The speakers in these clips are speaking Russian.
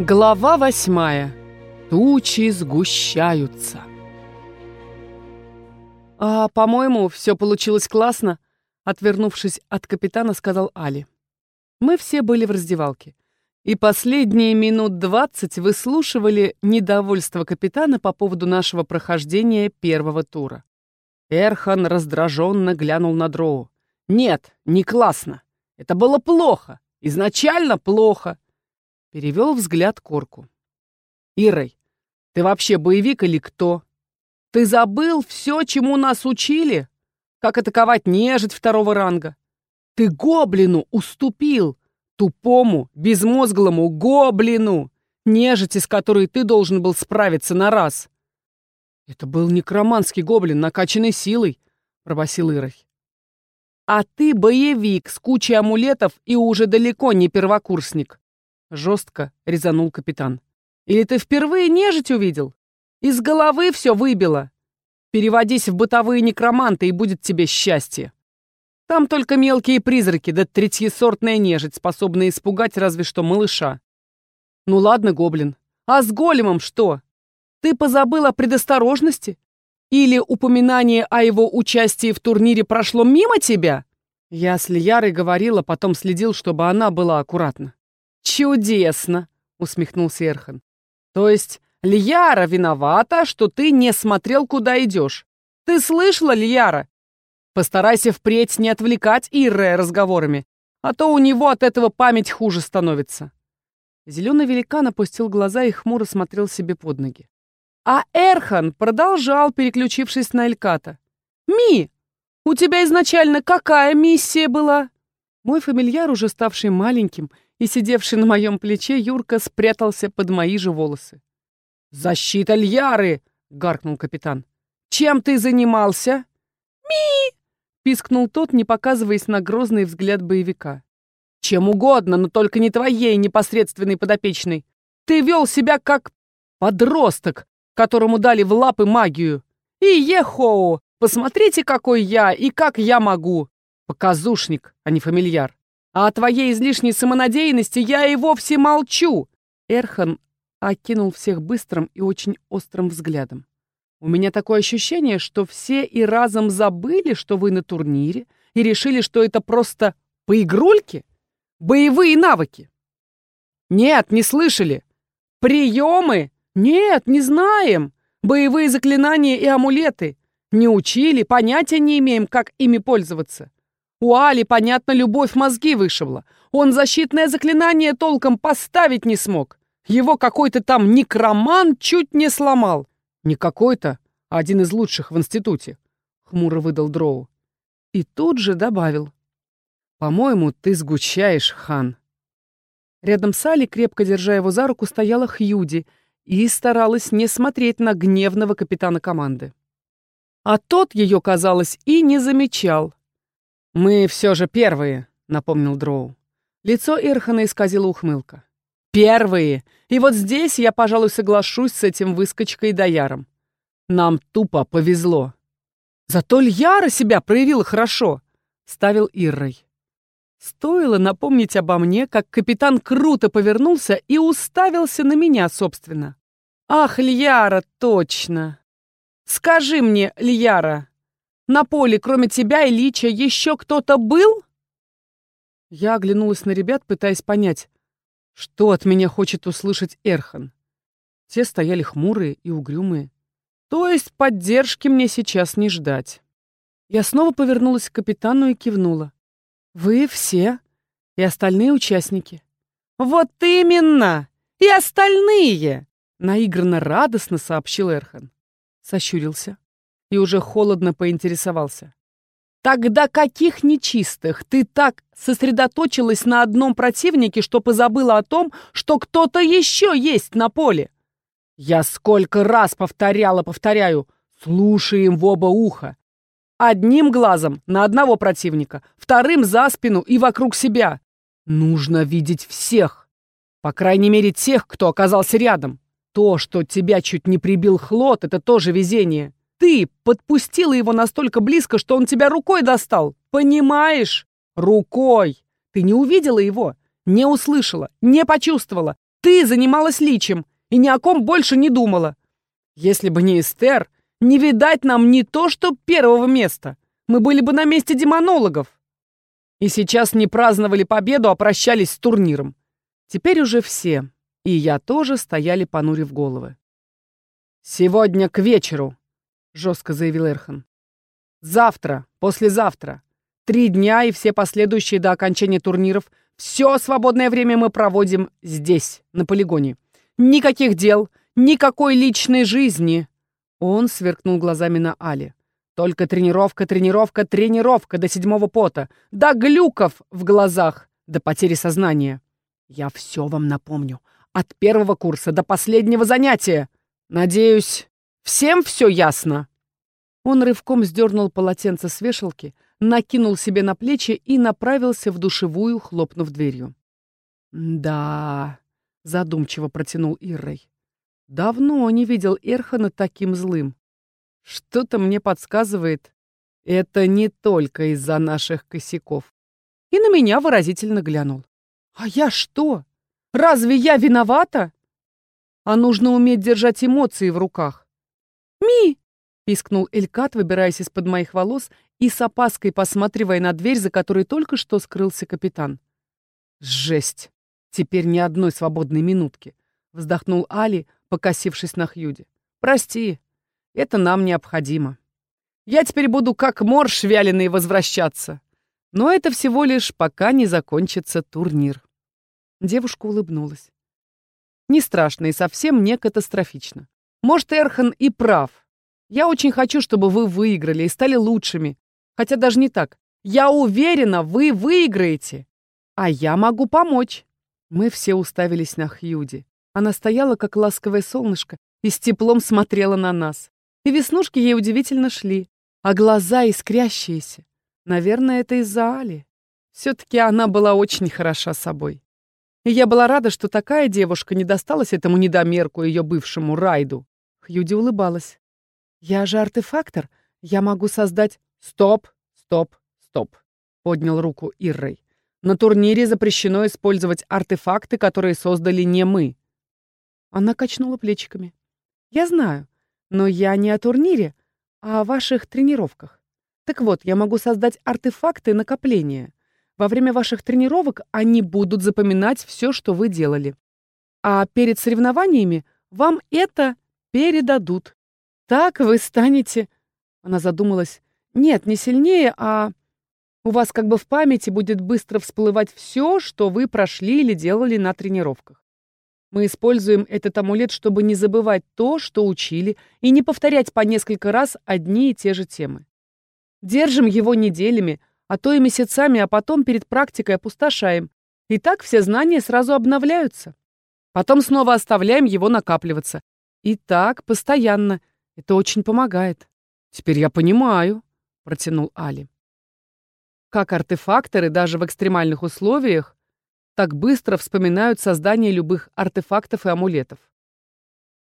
Глава восьмая. Тучи сгущаются. «А, по-моему, все получилось классно», — отвернувшись от капитана, сказал Али. Мы все были в раздевалке. И последние минут двадцать выслушивали недовольство капитана по поводу нашего прохождения первого тура. Эрхан раздраженно глянул на Дроу. «Нет, не классно. Это было плохо. Изначально плохо. Перевел взгляд Корку. «Ирой, ты вообще боевик или кто? Ты забыл все, чему нас учили? Как атаковать нежить второго ранга? Ты гоблину уступил, тупому, безмозглому гоблину, нежити, с которой ты должен был справиться на раз». «Это был некроманский гоблин, накачанный силой», — пробасил Ирой. «А ты боевик с кучей амулетов и уже далеко не первокурсник. Жестко резанул капитан. «Или ты впервые нежить увидел? Из головы все выбило. Переводись в бытовые некроманты, и будет тебе счастье. Там только мелкие призраки, да третьесортная нежить, способная испугать разве что малыша. Ну ладно, гоблин. А с големом что? Ты позабыл о предосторожности? Или упоминание о его участии в турнире прошло мимо тебя? Я с Лиярой говорила, потом следил, чтобы она была аккуратна. «Чудесно!» — усмехнулся Эрхан. «То есть Льяра виновата, что ты не смотрел, куда идешь. Ты слышала, Льяра? Постарайся впредь не отвлекать Ирре разговорами, а то у него от этого память хуже становится». Зеленый великан опустил глаза и хмуро смотрел себе под ноги. А Эрхан продолжал, переключившись на Эльката. «Ми, у тебя изначально какая миссия была?» Мой фамильяр, уже ставший маленьким и сидевший на моем плече, Юрка спрятался под мои же волосы. «Защита Льяры!» — гаркнул капитан. «Чем ты занимался?» «Ми!» — пискнул тот, не показываясь на грозный взгляд боевика. «Чем угодно, но только не твоей непосредственной подопечной. Ты вел себя как подросток, которому дали в лапы магию. И ехоу, посмотрите, какой я и как я могу. Показушник, а не фамильяр. А о твоей излишней самонадеянности я и вовсе молчу!» Эрхан окинул всех быстрым и очень острым взглядом. «У меня такое ощущение, что все и разом забыли, что вы на турнире, и решили, что это просто поигрульки? Боевые навыки?» «Нет, не слышали. Приемы? Нет, не знаем. Боевые заклинания и амулеты. Не учили, понятия не имеем, как ими пользоваться. У Али, понятно, любовь мозги вышибла. Он защитное заклинание толком поставить не смог. Его какой-то там некроман чуть не сломал. Не какой-то, а один из лучших в институте. Хмуро выдал Дроу. И тут же добавил. «По-моему, ты сгущаешь, хан». Рядом с Али, крепко держа его за руку, стояла Хьюди и старалась не смотреть на гневного капитана команды. А тот ее, казалось, и не замечал. «Мы все же первые», — напомнил Дроу. Лицо Ирхана исказило ухмылка. «Первые! И вот здесь я, пожалуй, соглашусь с этим выскочкой Даяром. Нам тупо повезло». «Зато Льяра себя проявила хорошо», — ставил Иррой. Стоило напомнить обо мне, как капитан круто повернулся и уставился на меня, собственно. «Ах, Льяра, точно! Скажи мне, Льяра, на поле, кроме тебя и Лича, еще кто-то был?» Я оглянулась на ребят, пытаясь понять, что от меня хочет услышать Эрхан. Те стояли хмурые и угрюмые. То есть поддержки мне сейчас не ждать. Я снова повернулась к капитану и кивнула. «Вы все и остальные участники». «Вот именно! И остальные!» Наигранно радостно сообщил Эрхан. Сощурился и уже холодно поинтересовался. «Тогда каких нечистых ты так сосредоточилась на одном противнике, что позабыла о том, что кто-то еще есть на поле?» «Я сколько раз повторяла, повторяю, слушаем в оба уха. Одним глазом на одного противника, вторым за спину и вокруг себя. Нужно видеть всех. По крайней мере, тех, кто оказался рядом. То, что тебя чуть не прибил Хлот, это тоже везение. Ты подпустила его настолько близко, что он тебя рукой достал. Понимаешь? Рукой. Ты не увидела его, не услышала, не почувствовала. ты занималась личем и ни о ком больше не думала. Если бы не Эстер, не видать нам не то что первого места. Мы были бы на месте демонологов. И сейчас не праздновали победу, а прощались с турниром. Теперь уже все, и я тоже, стояли понурив головы. «Сегодня к вечеру», — жестко заявил Эрхан. «Завтра, послезавтра, три дня и все последующие до окончания турниров, все свободное время мы проводим здесь, на полигоне. Никаких дел, никакой личной жизни». Он сверкнул глазами на Али. Только тренировка, тренировка, тренировка до седьмого пота, до глюков в глазах, до потери сознания. Я все вам напомню. От первого курса до последнего занятия. Надеюсь, всем все ясно?» Он рывком сдернул полотенце с вешалки, накинул себе на плечи и направился в душевую, хлопнув дверью. «Да...» — задумчиво протянул Иррой. «Давно не видел Эрхана таким злым. Что-то мне подсказывает, это не только из-за наших косяков. И на меня выразительно глянул. А я что? Разве я виновата? А нужно уметь держать эмоции в руках. «Ми!» — пискнул Элькат, выбираясь из-под моих волос и с опаской посматривая на дверь, за которой только что скрылся капитан. «Жесть! Теперь ни одной свободной минутки!» — вздохнул Али, покосившись на Хьюди. «Прости, это нам необходимо. Я теперь буду как морж вяленый возвращаться. Но это всего лишь пока не закончится турнир. Девушка улыбнулась. Не страшно и совсем не катастрофично. Может, Эрхан и прав. Я очень хочу, чтобы вы выиграли и стали лучшими. Хотя даже не так. Я уверена, вы выиграете. А я могу помочь. Мы все уставились на Хьюди. Она стояла, как ласковое солнышко, и с теплом смотрела на нас. И веснушки ей удивительно шли, а глаза искрящиеся. Наверное, это из-за Али. Все-таки она была очень хороша собой. И я была рада, что такая девушка не досталась этому недомерку, ее бывшему Райду. Хьюди улыбалась. «Я же артефактор. Я могу создать...» «Стоп, стоп, стоп», — поднял руку Иррой. «На турнире запрещено использовать артефакты, которые создали не мы». Она качнула плечиками. «Я знаю. Но я не о турнире, а о ваших тренировках. Так вот, я могу создать артефакты накопления. Во время ваших тренировок они будут запоминать все, что вы делали. А перед соревнованиями вам это передадут. Так вы станете... Она задумалась. Нет, не сильнее, а... У вас как бы в памяти будет быстро всплывать все, что вы прошли или делали на тренировках. Мы используем этот амулет, чтобы не забывать то, что учили, и не повторять по несколько раз одни и те же темы. Держим его неделями, а то и месяцами, а потом перед практикой опустошаем. И так все знания сразу обновляются. Потом снова оставляем его накапливаться. И так, постоянно. Это очень помогает. Теперь я понимаю, протянул Али. Как артефакторы даже в экстремальных условиях так быстро вспоминают создание любых артефактов и амулетов.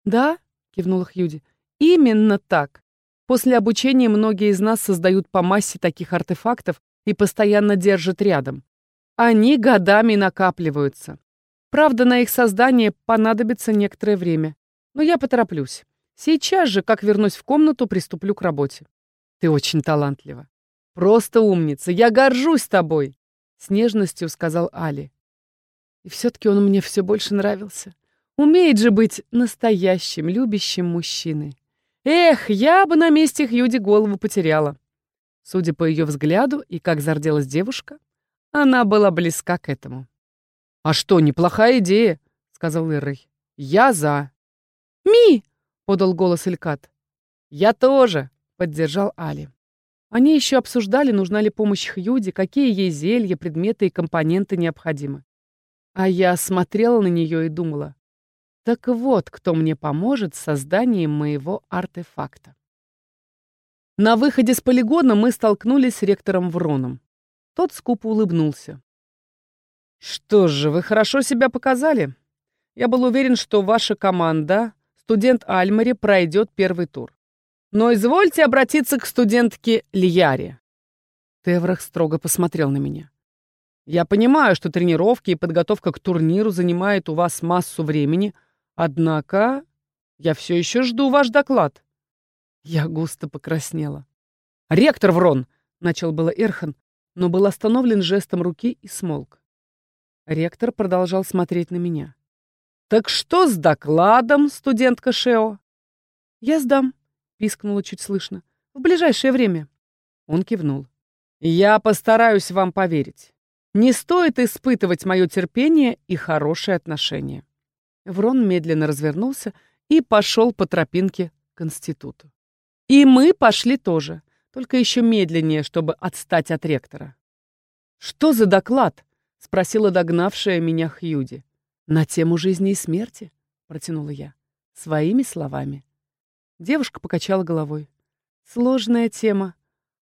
«Да», — кивнула Хьюди, — «именно так. После обучения многие из нас создают по массе таких артефактов и постоянно держат рядом. Они годами накапливаются. Правда, на их создание понадобится некоторое время. Но я потороплюсь. Сейчас же, как вернусь в комнату, приступлю к работе. Ты очень талантлива. Просто умница. Я горжусь тобой, с нежностью сказал Али. И все-таки он мне все больше нравился. Умеет же быть настоящим, любящим мужчиной. Эх, я бы на месте Хьюди голову потеряла. Судя по ее взгляду и как зарделась девушка, она была близка к этому. «А что, неплохая идея», — сказал Иррей. «Я за». «Ми!» — подал голос Илькат. «Я тоже», — поддержал Али. Они еще обсуждали, нужна ли помощь Хьюди, какие ей зелья, предметы и компоненты необходимы. А я смотрела на нее и думала, так вот, кто мне поможет в создании моего артефакта. На выходе с полигона мы столкнулись с ректором Вроном. Тот скупо улыбнулся. «Что же, вы хорошо себя показали. Я был уверен, что ваша команда, студент Альмари, пройдет первый тур. Но извольте обратиться к студентке Льяре». Теврах строго посмотрел на меня. Я понимаю, что тренировки и подготовка к турниру занимает у вас массу времени, однако я все еще жду ваш доклад». Я густо покраснела. «Ректор Врон!» — начал было Эрхан, но был остановлен жестом руки и смолк. Ректор продолжал смотреть на меня. «Так что с докладом, студентка Шео?» «Я сдам», — пискнула чуть слышно. «В ближайшее время». Он кивнул. «Я постараюсь вам поверить. Не стоит испытывать мое терпение и хорошие отношения». Врон медленно развернулся и пошел по тропинке к институту. И мы пошли тоже, только еще медленнее, чтобы отстать от ректора. «Что за доклад?» — спросила догнавшая меня Хьюди. «На тему жизни и смерти», — протянула я, своими словами. Девушка покачала головой. «Сложная тема.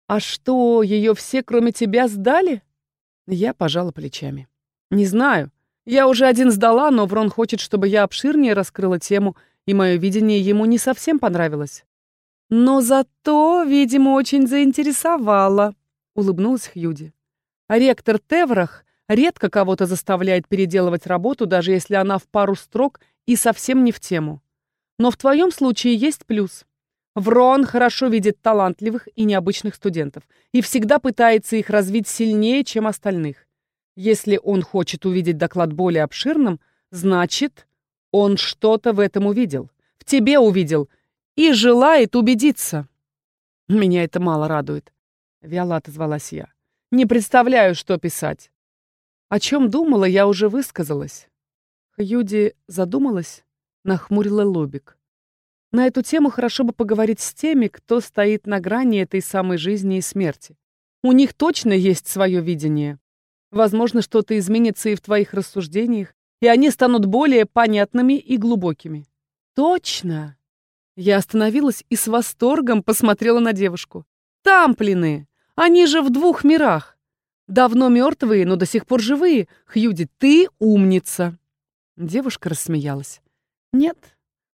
А что, ее все, кроме тебя, сдали?» Я пожала плечами. «Не знаю. Я уже один сдала, но Врон хочет, чтобы я обширнее раскрыла тему, и мое видение ему не совсем понравилось. Но зато, видимо, очень заинтересовало», — улыбнулась Хьюди. Ректор Теврах редко кого-то заставляет переделывать работу, даже если она в пару строк и совсем не в тему. Но в твоем случае есть плюс. Врон хорошо видит талантливых и необычных студентов и всегда пытается их развить сильнее, чем остальных. Если он хочет увидеть доклад более обширным, значит, он что-то в этом увидел. В тебе увидел — и желает убедиться. Меня это мало радует. Виола отозвалась я. Не представляю, что писать. О чем думала, я уже высказалась. Хьюди задумалась, нахмурила лобик. На эту тему хорошо бы поговорить с теми, кто стоит на грани этой самой жизни и смерти. У них точно есть свое видение. Возможно, что-то изменится и в твоих рассуждениях, и они станут более понятными и глубокими. Точно! Я остановилась и с восторгом посмотрела на девушку. «Тамплины! Они же в двух мирах! Давно мертвые, но до сих пор живые. Хьюди, ты умница!» Девушка рассмеялась. «Нет,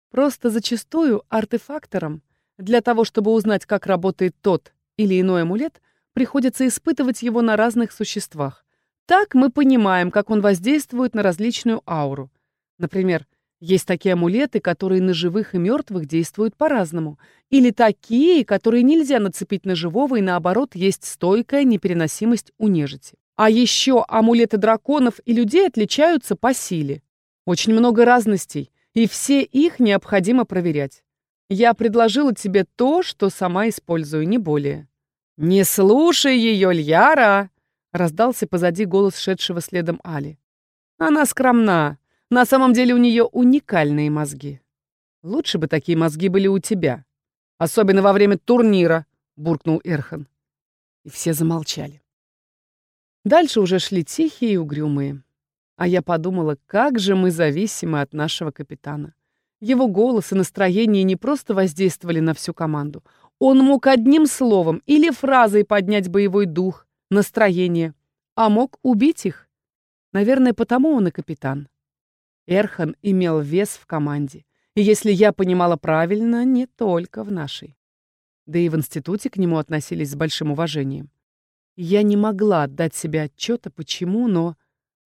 просто зачастую артефакторам для того, чтобы узнать, как работает тот или иной амулет, приходится испытывать его на разных существах. Так мы понимаем, как он воздействует на различную ауру. Например, есть такие амулеты, которые на живых и мертвых действуют по-разному. Или такие, которые нельзя нацепить на живого, и наоборот, есть стойкая непереносимость у нежити. А еще амулеты драконов и людей отличаются по силе. Очень много разностей, и все их необходимо проверять. Я предложила тебе то, что сама использую, не более. «Не слушай ее, Льяра!» — раздался позади голос шедшего следом Али. «Она скромна, на самом деле у нее уникальные мозги. Лучше бы такие мозги были у тебя. Особенно во время турнира, буркнул Эрхан. И все замолчали. Дальше уже шли тихие и угрюмые. А я подумала, как же мы зависимы от нашего капитана. Его голос и настроение не просто воздействовали на всю команду. Он мог одним словом или фразой поднять боевой дух, настроение, а мог убить их. Наверное, потому он и капитан. Эрхан имел вес в команде. И если я понимала правильно, не только в нашей. Да и в институте к нему относились с большим уважением. Я не могла отдать себе отчета, почему, но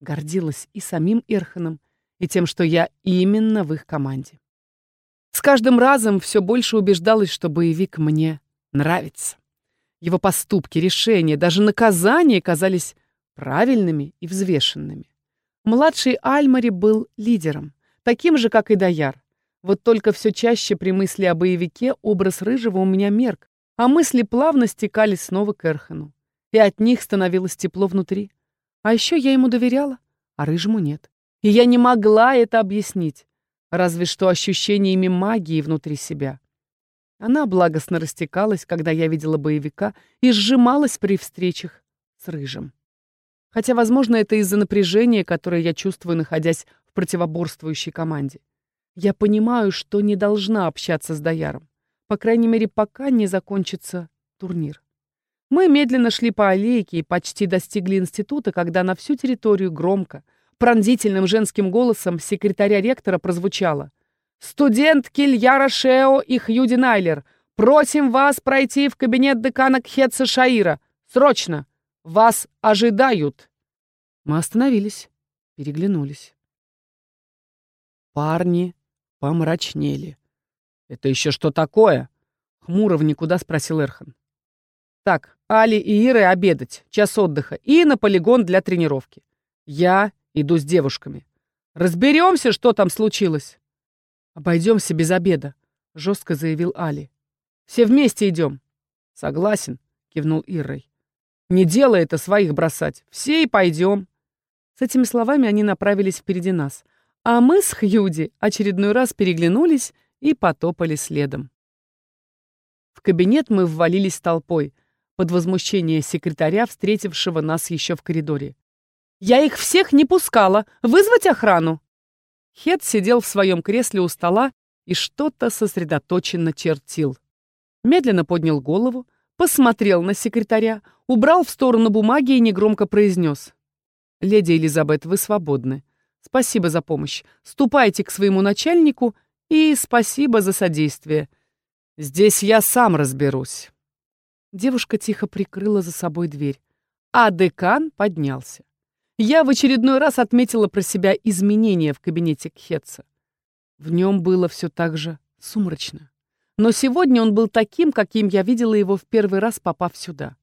гордилась и самим Эрханом, и тем, что я именно в их команде. С каждым разом все больше убеждалась, что боевик мне нравится. Его поступки, решения, даже наказания казались правильными и взвешенными. Младший Альмари был лидером, таким же, как и Даяр. Вот только все чаще при мысли о боевике образ Рыжего у меня мерк, а мысли плавно стекали снова к Эрхану. И от них становилось тепло внутри. А еще я ему доверяла, а Рыжему нет. И я не могла это объяснить, разве что ощущениями магии внутри себя. Она благостно растекалась, когда я видела боевика, и сжималась при встречах с Рыжим. Хотя, возможно, это из-за напряжения, которое я чувствую, находясь в противоборствующей команде. Я понимаю, что не должна общаться с Дояром. По крайней мере, пока не закончится турнир. Мы медленно шли по аллейке и почти достигли института, когда на всю территорию громко, пронзительным женским голосом секретаря ректора прозвучало «Студент Кильяра Шео и Хьюди Найлер, просим вас пройти в кабинет декана Кхетса Шаира. Срочно! Вас ожидают!» Мы остановились, переглянулись. Парни помрачнели. «Это еще что такое?» — хмуро в никуда спросил Эрхан. «Так, Али и Иры обедать, час отдыха и на полигон для тренировки. Я иду с девушками. Разберемся, что там случилось». «Обойдемся без обеда», — жестко заявил Али. «Все вместе идем». «Согласен», — кивнул Ирой. «Не делай это своих бросать. Все и пойдем». С этими словами они направились впереди нас, а мы с Хьюди очередной раз переглянулись и потопали следом. В кабинет мы ввалились толпой, под возмущение секретаря, встретившего нас еще в коридоре. «Я их всех не пускала! Вызвать охрану!» Хед сидел в своем кресле у стола и что-то сосредоточенно чертил. Медленно поднял голову, посмотрел на секретаря, убрал в сторону бумаги и негромко произнес. «Леди Элизабет, вы свободны. Спасибо за помощь. Ступайте к своему начальнику и спасибо за содействие. Здесь я сам разберусь». Девушка тихо прикрыла за собой дверь, а декан поднялся я в очередной раз отметила про себя изменения в кабинете Кхетса. В нем было все так же сумрачно. Но сегодня он был таким, каким я видела его в первый раз, попав сюда.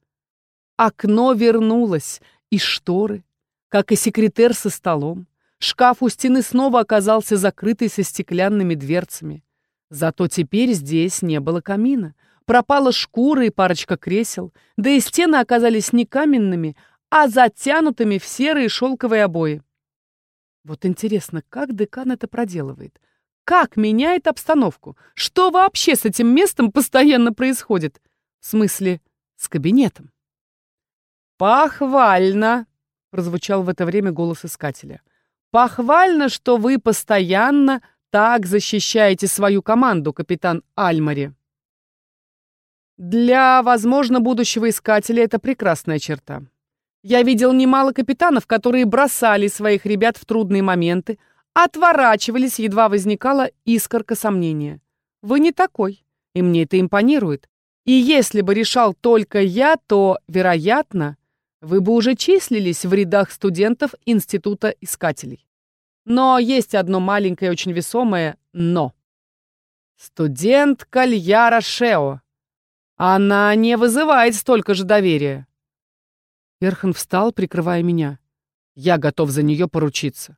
Окно вернулось, и шторы, как и секретер со столом. Шкаф у стены снова оказался закрытый со стеклянными дверцами. Зато теперь здесь не было камина. Пропала шкура и парочка кресел, да и стены оказались не каменными, а затянутыми в серые шелковые обои. Вот интересно, как декан это проделывает? Как меняет обстановку? Что вообще с этим местом постоянно происходит? В смысле, с кабинетом? «Похвально!» — прозвучал в это время голос искателя. «Похвально, что вы постоянно так защищаете свою команду, капитан Альмари». Для, возможно, будущего искателя это прекрасная черта. Я видел немало капитанов, которые бросали своих ребят в трудные моменты, отворачивались, едва возникала искорка сомнения. Вы не такой, и мне это импонирует. И если бы решал только я, то, вероятно, вы бы уже числились в рядах студентов Института Искателей. Но есть одно маленькое, очень весомое «но». Студент Кальяра Шео. Она не вызывает столько же доверия. Эрхан встал, прикрывая меня. Я готов за нее поручиться.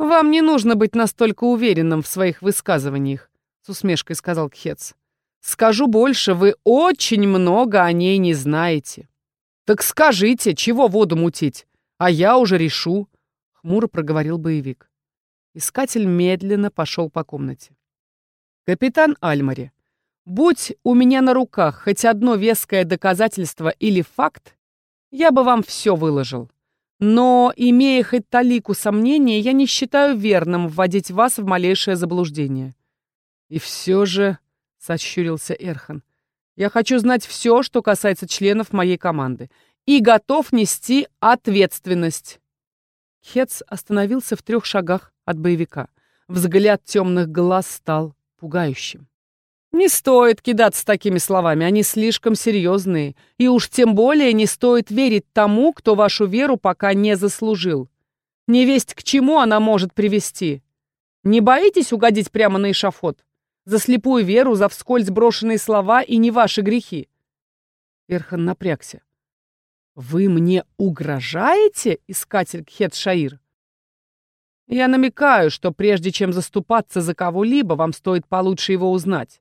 «Вам не нужно быть настолько уверенным в своих высказываниях», — с усмешкой сказал Кхец. «Скажу больше, вы очень много о ней не знаете». «Так скажите, чего воду мутить? А я уже решу», — хмуро проговорил боевик. Искатель медленно пошел по комнате. «Капитан Альмари, будь у меня на руках хоть одно веское доказательство или факт, я бы вам все выложил. Но, имея хоть талику сомнения, я не считаю верным вводить вас в малейшее заблуждение. И все же, — сощурился Эрхан, — я хочу знать все, что касается членов моей команды, и готов нести ответственность. Хец остановился в трех шагах от боевика. Взгляд темных глаз стал пугающим. Не стоит кидаться такими словами, они слишком серьезные. И уж тем более не стоит верить тому, кто вашу веру пока не заслужил. Не весть к чему она может привести. Не боитесь угодить прямо на эшафот? За слепую веру, за вскользь брошенные слова и не ваши грехи. Эрхан напрягся. «Вы мне угрожаете, искатель Кхет-Шаир?» «Я намекаю, что прежде чем заступаться за кого-либо, вам стоит получше его узнать.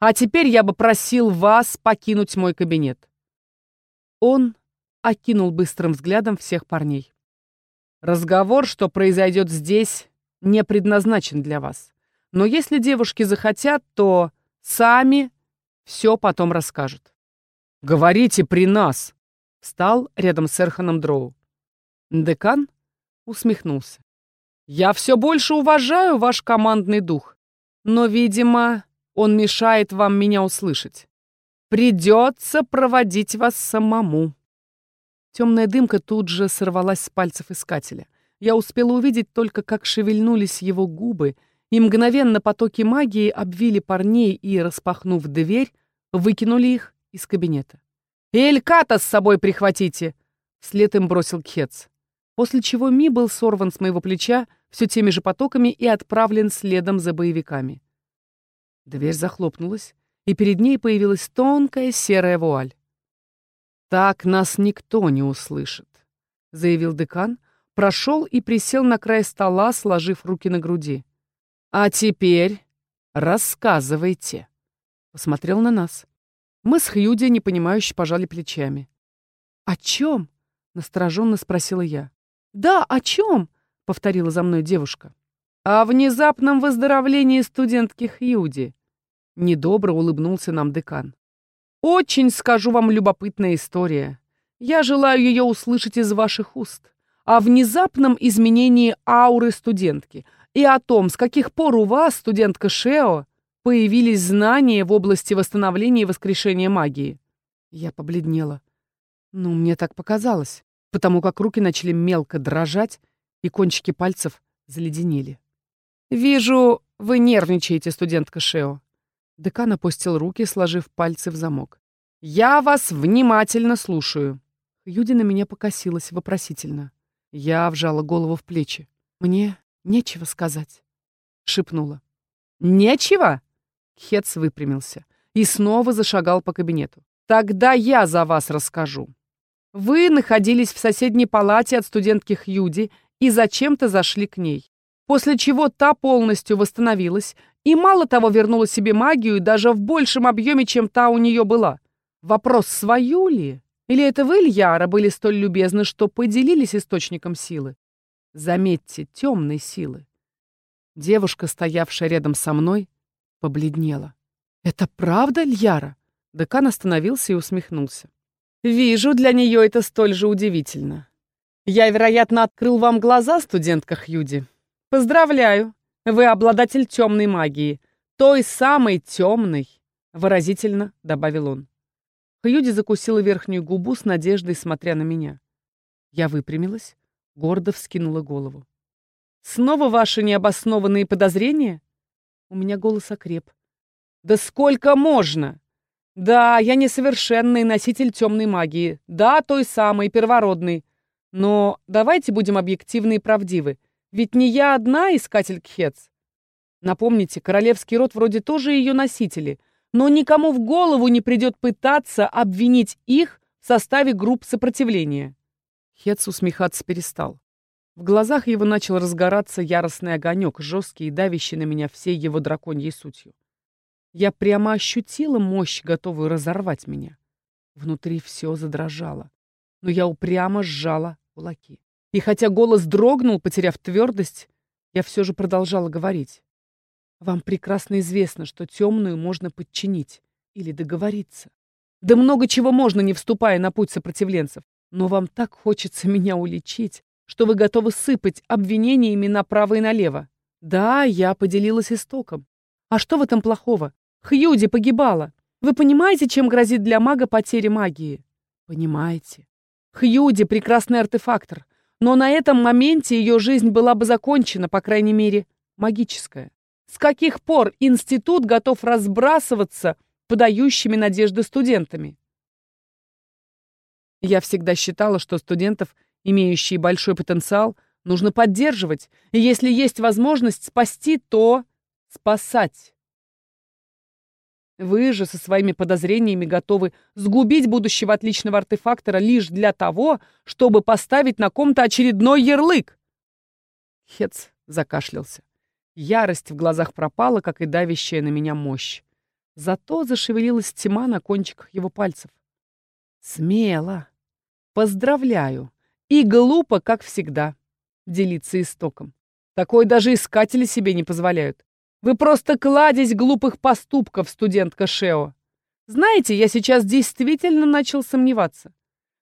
А теперь я бы просил вас покинуть мой кабинет. Он окинул быстрым взглядом всех парней. Разговор, что произойдет здесь, не предназначен для вас. Но если девушки захотят, то сами все потом расскажут. «Говорите при нас!» — встал рядом с Эрханом Дроу. Декан усмехнулся. «Я все больше уважаю ваш командный дух, но, видимо, он мешает вам меня услышать. Придется проводить вас самому». Темная дымка тут же сорвалась с пальцев искателя. Я успела увидеть только, как шевельнулись его губы, и мгновенно потоки магии обвили парней и, распахнув дверь, выкинули их из кабинета. «И Эльката с собой прихватите!» — вслед им бросил Кхец. после чего Ми был сорван с моего плеча все теми же потоками и отправлен следом за боевиками. Дверь захлопнулась, и перед ней появилась тонкая серая вуаль. «Так нас никто не услышит», — заявил декан, прошел и присел на край стола, сложив руки на груди. «А теперь рассказывайте», — посмотрел на нас. Мы с Хьюди непонимающе пожали плечами. «О чем?» — настороженно спросила я. «Да, о чем?» — повторила за мной девушка. «О внезапном выздоровлении студентки Хьюди», — недобро улыбнулся нам декан. «Очень, скажу вам, любопытная история. Я желаю ее услышать из ваших уст. О внезапном изменении ауры студентки и о том, с каких пор у вас, студентка Шео, появились знания в области восстановления и воскрешения магии». Я побледнела. Ну, мне так показалось, потому как руки начали мелко дрожать, и кончики пальцев заледенели. «Вижу, вы нервничаете, студентка Шео». Декан опустил руки, сложив пальцы в замок. «Я вас внимательно слушаю». Юди на меня покосилась вопросительно. Я вжала голову в плечи. «Мне нечего сказать», — шепнула. «Нечего?» Хец выпрямился и снова зашагал по кабинету. «Тогда я за вас расскажу. Вы находились в соседней палате от студентки Хьюди и зачем-то зашли к ней. После чего та полностью восстановилась и мало того вернула себе магию даже в большем объеме, чем та у нее была. Вопрос, свою ли? Или это вы, Ильяра, были столь любезны, что поделились источником силы? Заметьте, темной силы. Девушка, стоявшая рядом со мной, побледнела. «Это правда, Льяра?» Декан остановился и усмехнулся. Вижу, для нее это столь же удивительно. Я, вероятно, открыл вам глаза, студентка Хьюди. Поздравляю, вы обладатель темной магии. Той самой темной, выразительно добавил он. Хьюди закусила верхнюю губу с надеждой, смотря на меня. Я выпрямилась, гордо вскинула голову. «Снова ваши необоснованные подозрения?» У меня голос окреп. «Да сколько можно? Да, я несовершенный носитель темной магии. Да, той самой, первородной. Но давайте будем объективны и правдивы. Ведь не я одна искатель Кхец. Напомните, королевский род вроде тоже ее носители. Но никому в голову не придет пытаться обвинить их в составе групп сопротивления. Хец усмехаться перестал. В глазах его начал разгораться яростный огонек, жесткий и давящий на меня всей его драконьей сутью. Я прямо ощутила мощь, готовую разорвать меня. Внутри все задрожало, но я упрямо сжала кулаки. И хотя голос дрогнул, потеряв твердость, я все же продолжала говорить. Вам прекрасно известно, что темную можно подчинить или договориться. Да много чего можно, не вступая на путь сопротивленцев. Но вам так хочется меня уличить, что вы готовы сыпать обвинениями направо и налево. Да, я поделилась истоком. А что в этом плохого? Хьюди погибала. Вы понимаете, чем грозит для мага потеря магии? Понимаете. Хьюди — прекрасный артефактор, но на этом моменте ее жизнь была бы закончена, по крайней мере, магическая. С каких пор институт готов разбрасываться подающими надежды студентами? Я всегда считала, что студентов, имеющие большой потенциал, нужно поддерживать, и если есть возможность спасти, то спасать. Вы же со своими подозрениями готовы сгубить будущего отличного артефактора лишь для того, чтобы поставить на ком-то очередной ярлык. Хец закашлялся. Ярость в глазах пропала, как и давящая на меня мощь. Зато зашевелилась тьма на кончиках его пальцев. Смело. Поздравляю. И глупо, как всегда, делиться истоком. Такое даже искатели себе не позволяют. Вы просто кладезь глупых поступков, студентка Шео. Знаете, я сейчас действительно начал сомневаться.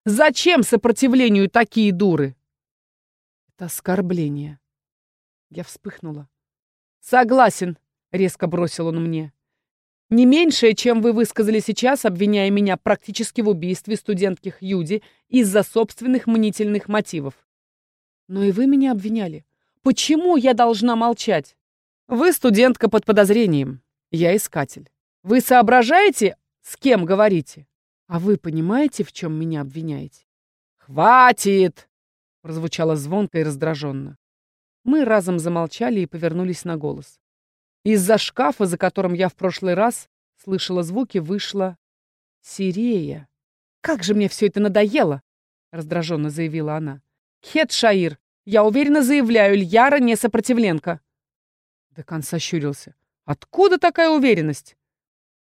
Зачем сопротивлению такие дуры? Это оскорбление. Я вспыхнула. Согласен, резко бросил он мне. Не меньшее, чем вы высказали сейчас, обвиняя меня практически в убийстве студентки Хьюди из-за собственных мнительных мотивов. Но и вы меня обвиняли. Почему я должна молчать? Вы студентка под подозрением. Я искатель. Вы соображаете, с кем говорите? А вы понимаете, в чем меня обвиняете? Хватит! прозвучало звонко и раздраженно. Мы разом замолчали и повернулись на голос. Из-за шкафа, за которым я в прошлый раз слышала звуки, вышла Сирея. «Как же мне все это надоело!» — раздраженно заявила она. «Хет Шаир, я уверенно заявляю, Ильяра не сопротивленка». Декан сощурился. «Откуда такая уверенность?»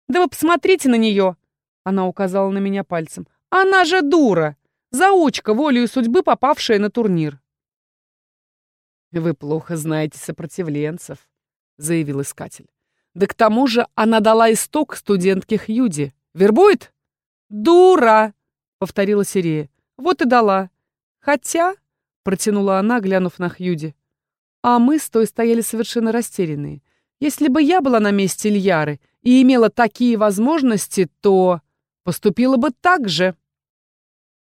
«Да вы посмотрите на нее!» Она указала на меня пальцем. «Она же дура! Заучка, волею судьбы, попавшая на турнир!» «Вы плохо знаете сопротивленцев», — заявил искатель. «Да к тому же она дала исток студентке Хьюди. Вербует?» «Дура!» — повторила Сирея. «Вот и дала. Хотя...» — протянула она, глянув на Хьюди. А мы с той стояли совершенно растерянные. Если бы я была на месте Ильяры и имела такие возможности, то поступила бы так же.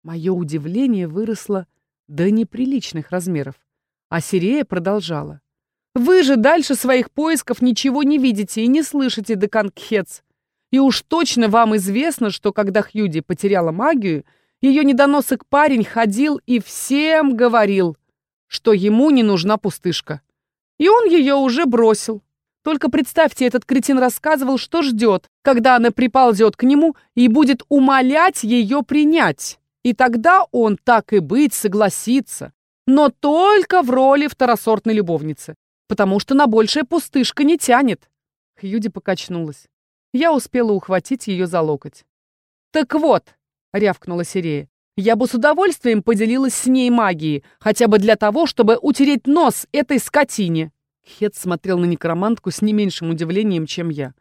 Мое удивление выросло до неприличных размеров. А Сирея продолжала. «Вы же дальше своих поисков ничего не видите и не слышите, декан Кхец. И уж точно вам известно, что когда Хьюди потеряла магию, ее недоносок парень ходил и всем говорил, что ему не нужна пустышка. И он ее уже бросил. Только представьте, этот кретин рассказывал, что ждет, когда она приползет к нему и будет умолять ее принять. И тогда он, так и быть, согласится, но только в роли второсортной любовницы, потому что на большая пустышка не тянет. Хьюди покачнулась. Я успела ухватить ее за локоть. «Так вот», — рявкнула Сирея, «я бы с удовольствием поделилась с ней магией, хотя бы для того, чтобы утереть нос этой скотине». Хет смотрел на некромантку с не меньшим удивлением, чем я.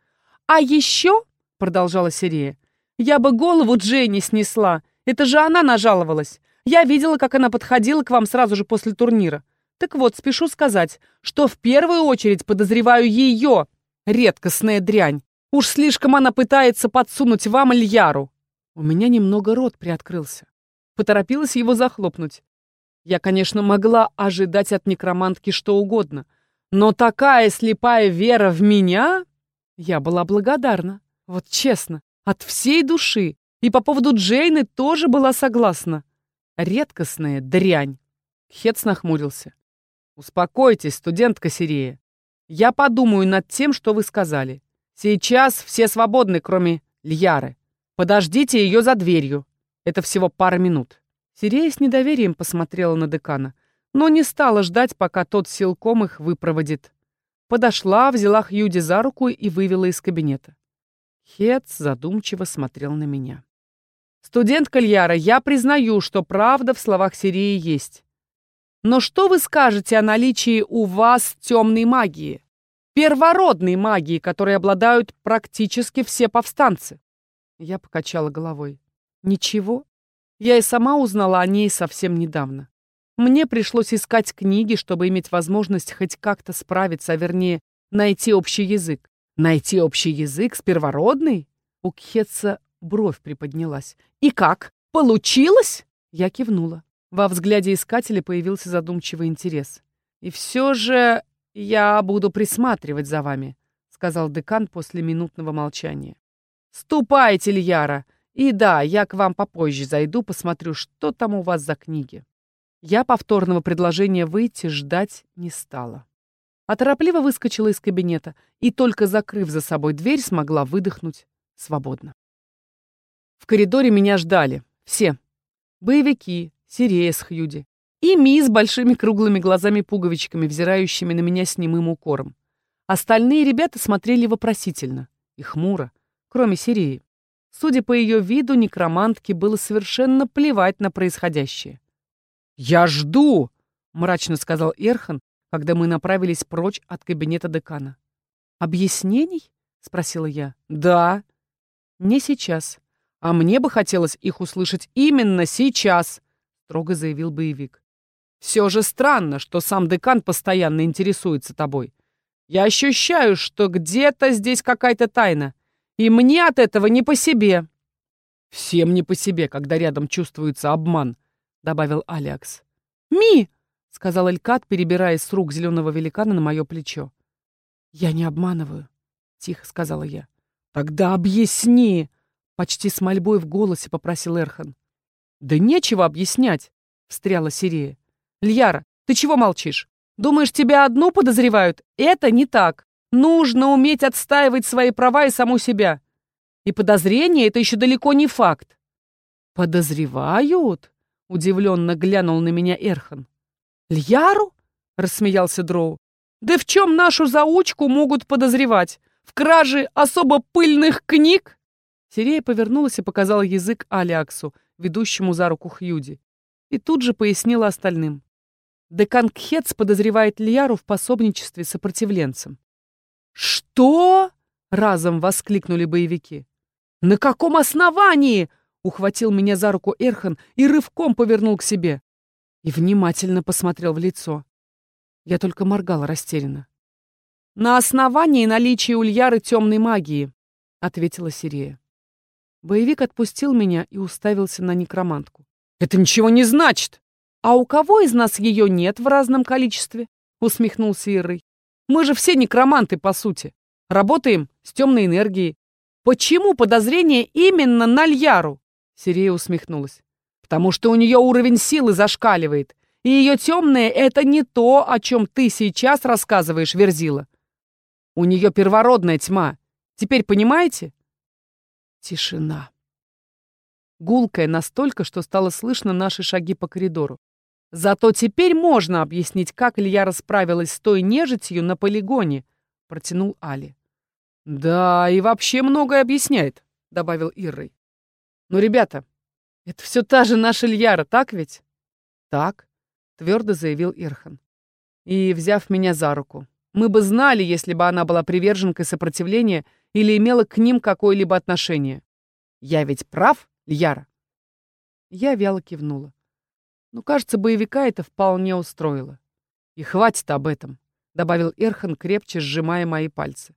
«А еще», — продолжала Сирея, «я бы голову Дженни снесла. Это же она нажаловалась. Я видела, как она подходила к вам сразу же после турнира. Так вот, спешу сказать, что в первую очередь подозреваю ее, редкостная дрянь. Уж слишком она пытается подсунуть вам Ильяру. У меня немного рот приоткрылся. Поторопилась его захлопнуть. Я, конечно, могла ожидать от некромантки что угодно, но такая слепая вера в меня... Я была благодарна. Вот честно, от всей души. И по поводу Джейны тоже была согласна. Редкостная дрянь. Хец нахмурился. Успокойтесь, студентка Сирея. Я подумаю над тем, что вы сказали. Сейчас все свободны, кроме Льяры. Подождите ее за дверью. Это всего пара минут. Сирея с недоверием посмотрела на декана, но не стала ждать, пока тот силком их выпроводит. Подошла, взяла Хьюди за руку и вывела из кабинета. Хец задумчиво смотрел на меня. Студент Кальяра, я признаю, что правда в словах Сирии есть. Но что вы скажете о наличии у вас темной магии? Первородной магии, которой обладают практически все повстанцы? Я покачала головой. Ничего. Я и сама узнала о ней совсем недавно. Мне пришлось искать книги, чтобы иметь возможность хоть как-то справиться, а вернее, найти общий язык. Найти общий язык с первородной? У Кхетса Бровь приподнялась. «И как? Получилось?» Я кивнула. Во взгляде искателя появился задумчивый интерес. «И все же я буду присматривать за вами», — сказал декан после минутного молчания. «Ступайте, Льяра! И да, я к вам попозже зайду, посмотрю, что там у вас за книги». Я повторного предложения выйти ждать не стала. А торопливо выскочила из кабинета и, только закрыв за собой дверь, смогла выдохнуть свободно. В коридоре меня ждали. Все. Боевики, Сирея с Хьюди. И Ми с большими круглыми глазами-пуговичками, взирающими на меня с немым укором. Остальные ребята смотрели вопросительно и хмуро, кроме Сиреи. Судя по ее виду, некромантке было совершенно плевать на происходящее. «Я жду!» — мрачно сказал Эрхан, когда мы направились прочь от кабинета декана. «Объяснений?» — спросила я. «Да». «Не сейчас. «А мне бы хотелось их услышать именно сейчас», — строго заявил боевик. «Все же странно, что сам декан постоянно интересуется тобой. Я ощущаю, что где-то здесь какая-то тайна, и мне от этого не по себе». «Всем не по себе, когда рядом чувствуется обман», — добавил Алекс. «Ми!» — сказал Элькат, перебирая с рук зеленого великана на мое плечо. «Я не обманываю», — тихо сказала я. «Тогда объясни!» Почти с мольбой в голосе попросил Эрхан. «Да нечего объяснять», — встряла Сирея. Льяра, ты чего молчишь? Думаешь, тебя одну подозревают? Это не так. Нужно уметь отстаивать свои права и саму себя. И подозрение — это еще далеко не факт. «Подозревают?» — удивленно глянул на меня Эрхан. «Льяру?» — рассмеялся Дроу. «Да в чем нашу заучку могут подозревать? В краже особо пыльных книг?» Сирея повернулась и показала язык Алиаксу, ведущему за руку Хьюди, и тут же пояснила остальным. Декан Кхец подозревает Льяру в пособничестве сопротивленцам. «Что?» — разом воскликнули боевики. «На каком основании?» — ухватил меня за руку Эрхан и рывком повернул к себе. И внимательно посмотрел в лицо. Я только моргала растерянно. «На основании наличия у Льяры темной магии», — ответила Сирея. Боевик отпустил меня и уставился на некромантку. «Это ничего не значит!» «А у кого из нас ее нет в разном количестве?» — усмехнулся Ирой. «Мы же все некроманты, по сути. Работаем с темной энергией. Почему подозрение именно на Льяру?» Сирея усмехнулась. «Потому что у нее уровень силы зашкаливает, и ее темное — это не то, о чем ты сейчас рассказываешь, Верзила. У нее первородная тьма. Теперь понимаете?» Тишина. Гулкая настолько, что стало слышно наши шаги по коридору. Зато теперь можно объяснить, как Илья расправилась с той нежитью на полигоне, протянул Али. Да, и вообще многое объясняет, добавил Иррой. Ну, ребята, это все та же наша Ильяра, так ведь? Так, твердо заявил Ирхан. И, взяв меня за руку, мы бы знали, если бы она была приверженкой сопротивления или имела к ним какое-либо отношение. Я ведь прав, Льяра? Я вяло кивнула. Но, кажется, боевика это вполне устроило. «И хватит об этом», — добавил Эрхан, крепче сжимая мои пальцы.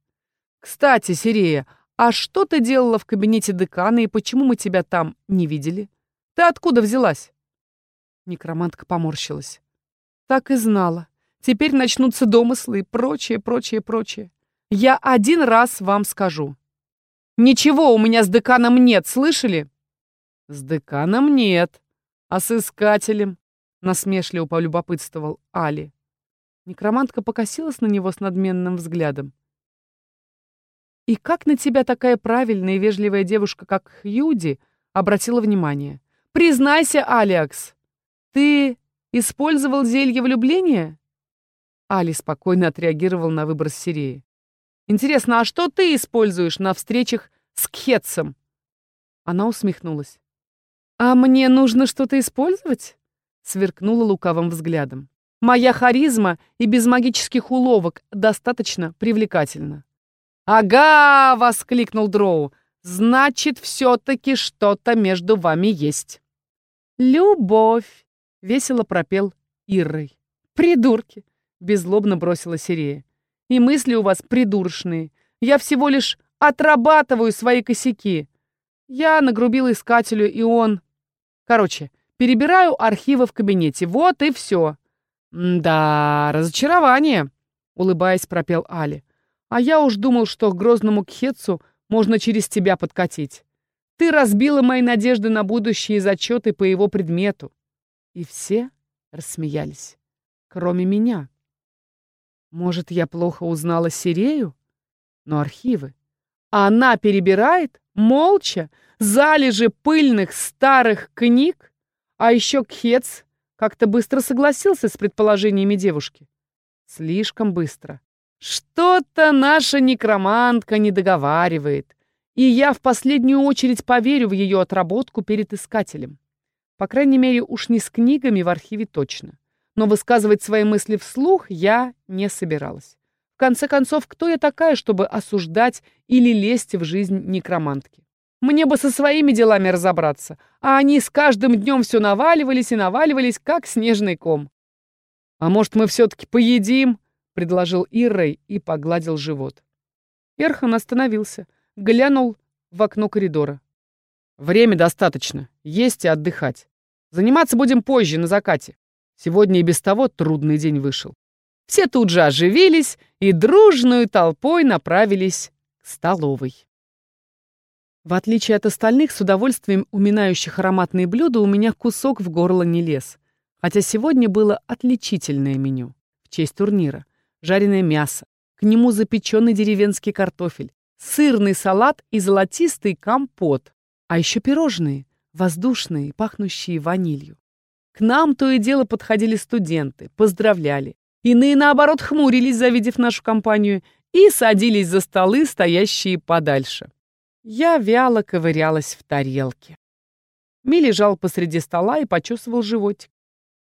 «Кстати, Сирея, а что ты делала в кабинете декана и почему мы тебя там не видели? Ты откуда взялась?» Некромантка поморщилась. «Так и знала. Теперь начнутся домыслы и прочее, прочее, прочее. Я один раз вам скажу. Ничего у меня с деканом нет, слышали?» «С деканом нет», «А с искателем?» — насмешливо полюбопытствовал Али. Некромантка покосилась на него с надменным взглядом. «И как на тебя такая правильная и вежливая девушка, как Хьюди, обратила внимание? Признайся, Алиакс, ты использовал зелье влюбления?» Али спокойно отреагировал на выбор Сиреи. «Интересно, а что ты используешь на встречах с Кхетсом?» Она усмехнулась. «А мне нужно что-то использовать?» — сверкнула лукавым взглядом. «Моя харизма и без магических уловок достаточно привлекательна». «Ага!» — воскликнул Дроу. «Значит, все-таки что-то между вами есть». «Любовь!» — весело пропел Иррой. «Придурки!» — беззлобно бросила Сирея. «И мысли у вас придуршные. Я всего лишь отрабатываю свои косяки. Я нагрубил искателю, и он Короче, перебираю архивы в кабинете. Вот и все. «Да, разочарование», — улыбаясь, пропел Али. «А я уж думал, что к грозному Кхетсу можно через тебя подкатить. Ты разбила мои надежды на будущие зачеты по его предмету». И все рассмеялись, кроме меня. Может, я плохо узнала Сирею? Но архивы. А она перебирает, молча, залежи пыльных старых книг, а еще Кхец как-то быстро согласился с предположениями девушки. Слишком быстро. Что-то наша некромантка не договаривает, и я в последнюю очередь поверю в ее отработку перед искателем. По крайней мере, уж не с книгами в архиве точно. Но высказывать свои мысли вслух я не собиралась. В конце концов, кто я такая, чтобы осуждать или лезть в жизнь некромантки? Мне бы со своими делами разобраться, а они с каждым днем все наваливались и наваливались, как снежный ком. «А может, мы все-таки поедим?» — предложил Иррей и погладил живот. Эрхан остановился, глянул в окно коридора. «Время достаточно. Есть и отдыхать. Заниматься будем позже, на закате. Сегодня и без того трудный день вышел». Все тут же оживились и дружную толпой направились к столовой. В отличие от остальных, с удовольствием уминающих ароматные блюда, у меня кусок в горло не лез. Хотя сегодня было отличительное меню в честь турнира. Жареное мясо, к нему запеченный деревенский картофель, сырный салат и золотистый компот. А еще пирожные, воздушные, пахнущие ванилью. К нам то и дело подходили студенты, поздравляли. Иные, наоборот, хмурились, завидев нашу компанию, и садились за столы, стоящие подальше. Я вяло ковырялась в тарелке. Ми лежал посреди стола и почесывал животик.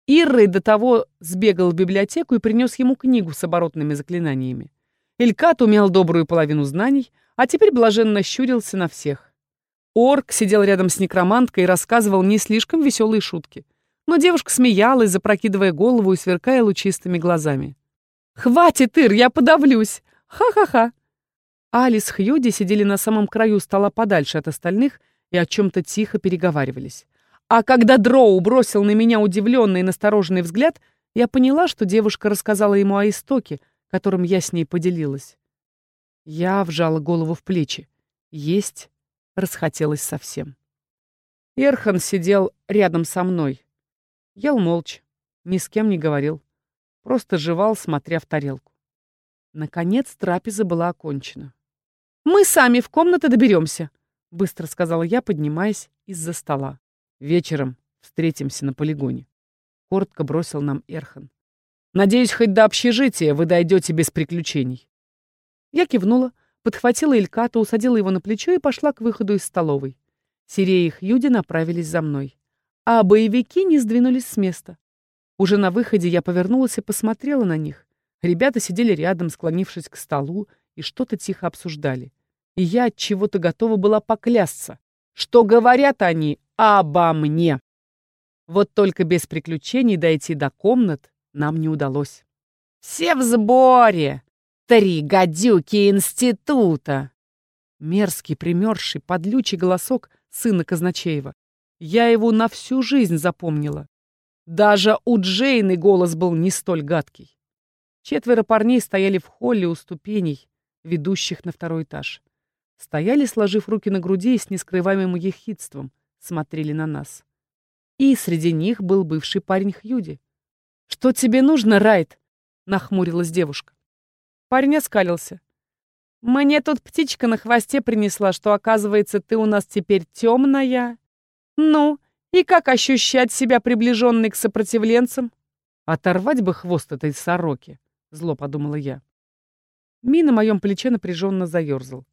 Иррой до того сбегал в библиотеку и принес ему книгу с оборотными заклинаниями. Илькат умел добрую половину знаний, а теперь блаженно щурился на всех. Орк сидел рядом с некроманткой и рассказывал не слишком веселые шутки. Но девушка смеялась, запрокидывая голову и сверкая лучистыми глазами. «Хватит, Ир, я подавлюсь! Ха-ха-ха!» Али с Хьюди сидели на самом краю стола подальше от остальных и о чем-то тихо переговаривались. А когда Дроу бросил на меня удивленный и настороженный взгляд, я поняла, что девушка рассказала ему о истоке, которым я с ней поделилась. Я вжала голову в плечи. Есть расхотелось совсем. Эрхан сидел рядом со мной. Ел молча, ни с кем не говорил. Просто жевал, смотря в тарелку. Наконец трапеза была окончена. «Мы сами в комнаты доберемся», — быстро сказала я, поднимаясь из-за стола. «Вечером встретимся на полигоне», — коротко бросил нам Эрхан. «Надеюсь, хоть до общежития вы дойдете без приключений». Я кивнула, подхватила Ильката, усадила его на плечо и пошла к выходу из столовой. Сирея и Хьюди направились за мной. А боевики не сдвинулись с места. Уже на выходе я повернулась и посмотрела на них. Ребята сидели рядом, склонившись к столу, и что-то тихо обсуждали. И я от чего-то готова была поклясться, что говорят они обо мне. Вот только без приключений дойти до комнат нам не удалось. «Все в сборе! Три гадюки института!» Мерзкий, примерзший, подлючий голосок сына Казначеева. Я его на всю жизнь запомнила. Даже у Джейны голос был не столь гадкий. Четверо парней стояли в холле у ступеней, ведущих на второй этаж. Стояли, сложив руки на груди и с нескрываемым ехидством, смотрели на нас. И среди них был бывший парень Хьюди. «Что тебе нужно, Райт?» — нахмурилась девушка. Парень оскалился. «Мне тут птичка на хвосте принесла, что, оказывается, ты у нас теперь темная. Ну, и как ощущать себя приближенной к сопротивленцам? Оторвать бы хвост этой сороки, зло подумала я. Ми на моем плече напряженно заерзал.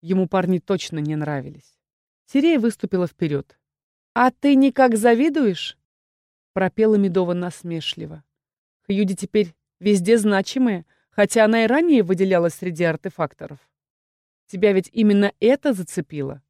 Ему парни точно не нравились. Сирея выступила вперед. «А ты никак завидуешь?» Пропела Медова насмешливо. Хьюди теперь везде значимая, хотя она и ранее выделялась среди артефакторов. Тебя ведь именно это зацепило.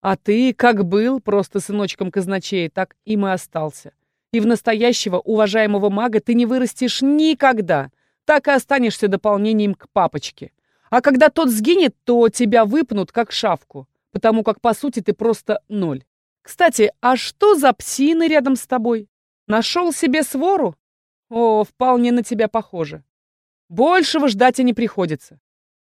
А ты, как был просто сыночком казначея, так им и остался. И в настоящего уважаемого мага ты не вырастешь никогда. Так и останешься дополнением к папочке. А когда тот сгинет, то тебя выпнут как шавку, потому как, по сути, ты просто ноль. Кстати, а что за псины рядом с тобой? Нашел себе свору? О, вполне на тебя похоже. Большего ждать и не приходится.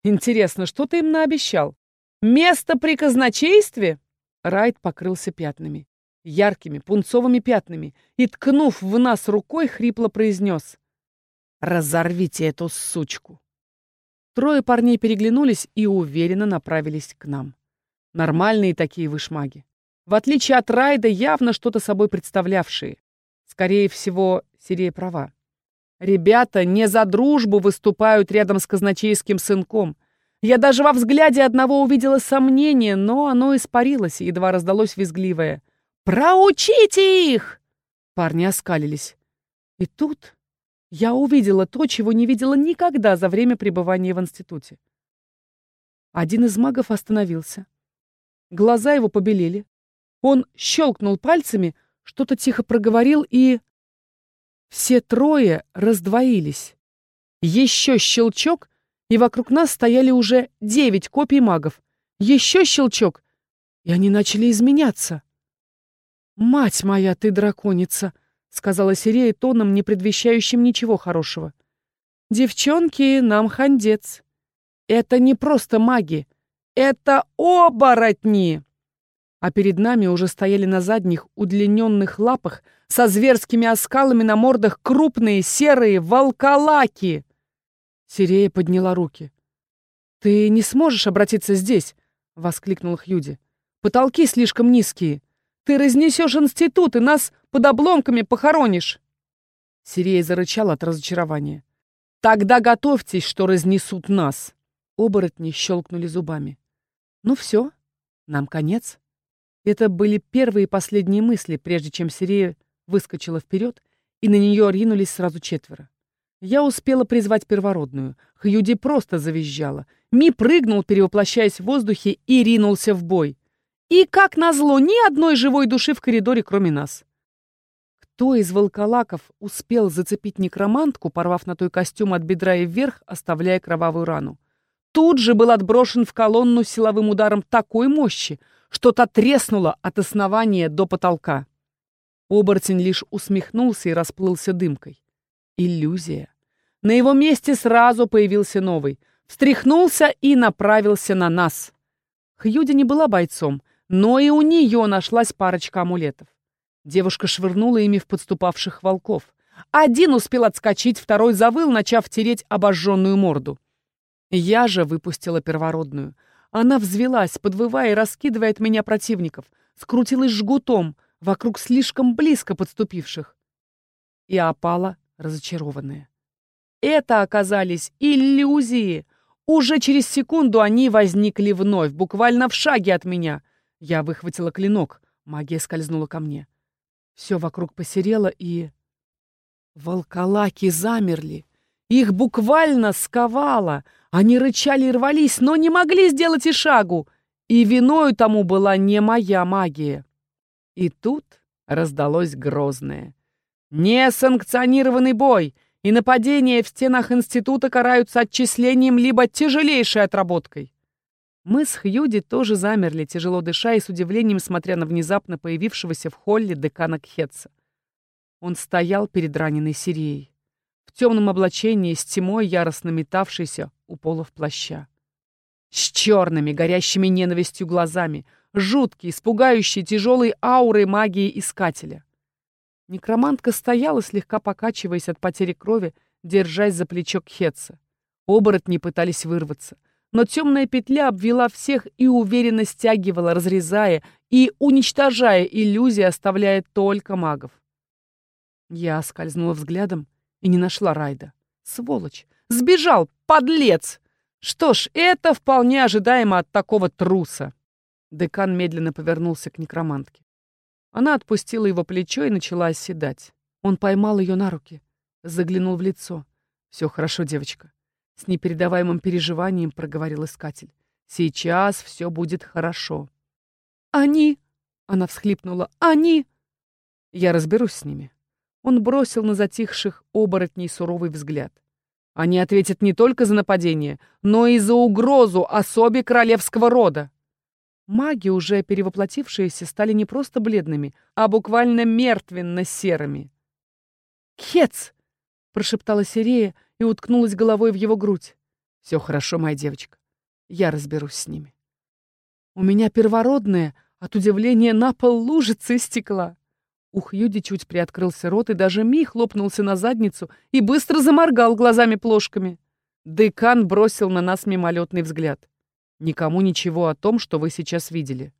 Интересно, что ты им наобещал? Место при казначействе?» Райт покрылся пятнами. Яркими, пунцовыми пятнами. И, ткнув в нас рукой, хрипло произнес. «Разорвите эту сучку!» Трое парней переглянулись и уверенно направились к нам. Нормальные такие вышмаги. В отличие от Райда, явно что-то собой представлявшие. Скорее всего, Сирия права. Ребята не за дружбу выступают рядом с казначейским сынком — я даже во взгляде одного увидела сомнение, но оно испарилось, едва раздалось визгливое. «Проучите их!» Парни оскалились. И тут я увидела то, чего не видела никогда за время пребывания в институте. Один из магов остановился. Глаза его побелели. Он щелкнул пальцами, что-то тихо проговорил, и... Все трое раздвоились. Еще щелчок, и вокруг нас стояли уже девять копий магов. Еще щелчок, и они начали изменяться. «Мать моя, ты драконица!» — сказала Сирея тоном, не предвещающим ничего хорошего. «Девчонки, нам хандец. Это не просто маги, это оборотни!» А перед нами уже стояли на задних, удлиненных лапах со зверскими оскалами на мордах крупные серые волколаки. Сирея подняла руки. «Ты не сможешь обратиться здесь!» — воскликнул Хьюди. «Потолки слишком низкие. Ты разнесешь институт и нас под обломками похоронишь!» Сирея зарычала от разочарования. «Тогда готовьтесь, что разнесут нас!» Оборотни щелкнули зубами. «Ну все, нам конец». Это были первые и последние мысли, прежде чем Сирея выскочила вперед, и на нее ринулись сразу четверо. Я успела призвать первородную. Хьюди просто завизжала. Ми прыгнул, перевоплощаясь в воздухе, и ринулся в бой. И, как назло, ни одной живой души в коридоре, кроме нас. Кто из волколаков успел зацепить некромантку, порвав на той костюм от бедра и вверх, оставляя кровавую рану? Тут же был отброшен в колонну силовым ударом такой мощи, что та треснула от основания до потолка. Оборотень лишь усмехнулся и расплылся дымкой. Иллюзия. На его месте сразу появился новый. Встряхнулся и направился на нас. Хьюди не была бойцом, но и у нее нашлась парочка амулетов. Девушка швырнула ими в подступавших волков. Один успел отскочить, второй завыл, начав тереть обожженную морду. Я же выпустила первородную. Она взвелась, подвывая и раскидывая от меня противников, скрутилась жгутом — вокруг слишком близко подступивших. И опала разочарованная. Это оказались иллюзии. Уже через секунду они возникли вновь, буквально в шаге от меня. Я выхватила клинок, магия скользнула ко мне. Все вокруг посерело и... Волколаки замерли. Их буквально сковало. Они рычали и рвались, но не могли сделать и шагу. И виною тому была не моя магия. И тут раздалось грозное. Несанкционированный бой и нападения в стенах института караются отчислением либо тяжелейшей отработкой. Мы с Хьюди тоже замерли, тяжело дыша и с удивлением смотря на внезапно появившегося в холле декана Кхетса. Он стоял перед раненой Сирией, в темном облачении с тьмой, яростно метавшейся у полов плаща. С черными, горящими ненавистью глазами — жуткий, испугающий, тяжелой аурой магии искателя. Некромантка стояла, слегка покачиваясь от потери крови, держась за плечо Кхетса. Оборотни пытались вырваться, но темная петля обвела всех и уверенно стягивала, разрезая и уничтожая иллюзии, оставляя только магов. Я скользнула взглядом и не нашла Райда. Сволочь! Сбежал, подлец! Что ж, это вполне ожидаемо от такого труса. Декан медленно повернулся к некромантке. Она отпустила его плечо и начала оседать. Он поймал ее на руки, заглянул в лицо. «Все хорошо, девочка», — с непередаваемым переживанием проговорил искатель. «Сейчас все будет хорошо». «Они!» — она всхлипнула. «Они!» «Я разберусь с ними». Он бросил на затихших оборотней суровый взгляд. Они ответят не только за нападение, но и за угрозу особе королевского рода. Маги, уже перевоплотившиеся, стали не просто бледными, а буквально мертвенно-серыми. «Хец!» — прошептала Сирея и уткнулась головой в его грудь. «Все хорошо, моя девочка. Я разберусь с ними». У меня первородная, от удивления на пол лужица из стекла. У Хьюди чуть приоткрылся рот, и даже Ми хлопнулся на задницу и быстро заморгал глазами-плошками. Декан бросил на нас мимолетный взгляд. Никому ничего о том, что вы сейчас видели».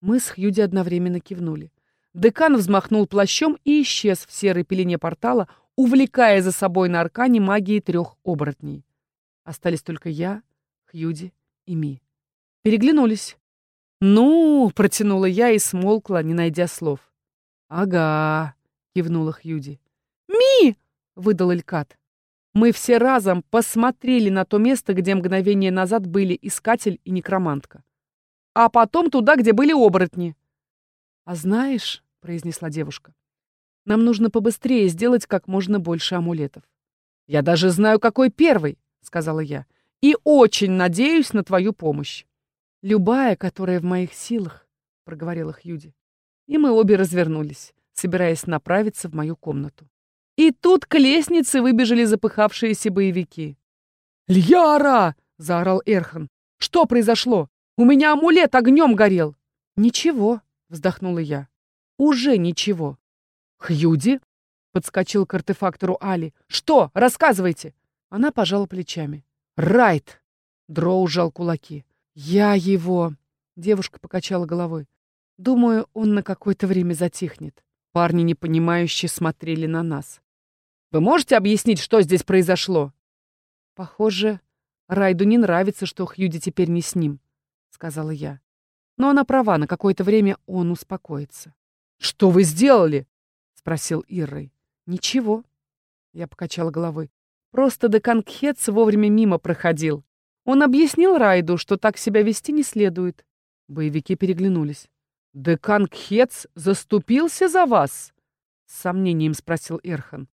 Мы с Хьюди одновременно кивнули. Декан взмахнул плащом и исчез в серой пелене портала, увлекая за собой на аркане магии трех оборотней. Остались только я, Хьюди и Ми. Переглянулись. «Ну!» — протянула я и смолкла, не найдя слов. «Ага!» — кивнула Хьюди. «Ми!» — выдал Элькат. Мы все разом посмотрели на то место, где мгновение назад были искатель и некромантка. А потом туда, где были оборотни. «А знаешь», — произнесла девушка, — «нам нужно побыстрее сделать как можно больше амулетов». «Я даже знаю, какой первый», — сказала я, — «и очень надеюсь на твою помощь». «Любая, которая в моих силах», — проговорила Хьюди. И мы обе развернулись, собираясь направиться в мою комнату. И тут к лестнице выбежали запыхавшиеся боевики. «Льяра!» — заорал Эрхан. «Что произошло? У меня амулет огнем горел!» «Ничего», — вздохнула я. «Уже ничего». «Хьюди?» — подскочил к артефактору Али. «Что? Рассказывайте!» Она пожала плечами. «Райт!» — Дроу сжал кулаки. «Я его...» — девушка покачала головой. «Думаю, он на какое-то время затихнет». Парни, непонимающе, смотрели на нас. «Вы можете объяснить, что здесь произошло?» «Похоже, Райду не нравится, что Хьюди теперь не с ним», — сказала я. «Но она права, на какое-то время он успокоится». «Что вы сделали?» — спросил Иррой. «Ничего», — я покачала головой. «Просто Деканкхец вовремя мимо проходил. Он объяснил Райду, что так себя вести не следует». Боевики переглянулись. «Деканкхец заступился за вас?» — с сомнением спросил Эрхан.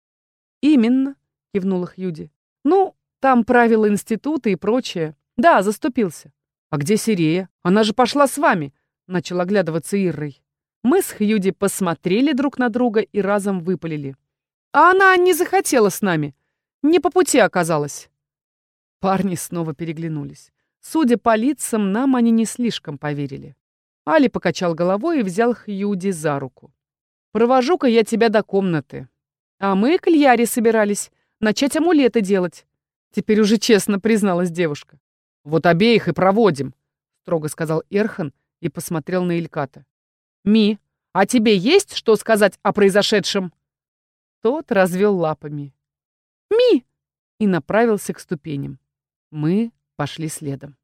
«Именно», — кивнула Хьюди. «Ну, там правила института и прочее. Да, заступился. А где Сирея? Она же пошла с вами, начал оглядываться Иррой. Мы с Хьюди посмотрели друг на друга и разом выпалили. А она не захотела с нами. Не по пути оказалась. Парни снова переглянулись. Судя по лицам, нам они не слишком поверили. Али покачал головой и взял Хьюди за руку. «Провожу-ка я тебя до комнаты. А мы к Ильяре собирались начать амулеты делать. Теперь уже честно призналась девушка. «Вот обеих и проводим», — строго сказал Эрхан и посмотрел на Ильката. «Ми, а тебе есть что сказать о произошедшем?» Тот развел лапами. «Ми!» и направился к ступеням. Мы пошли следом.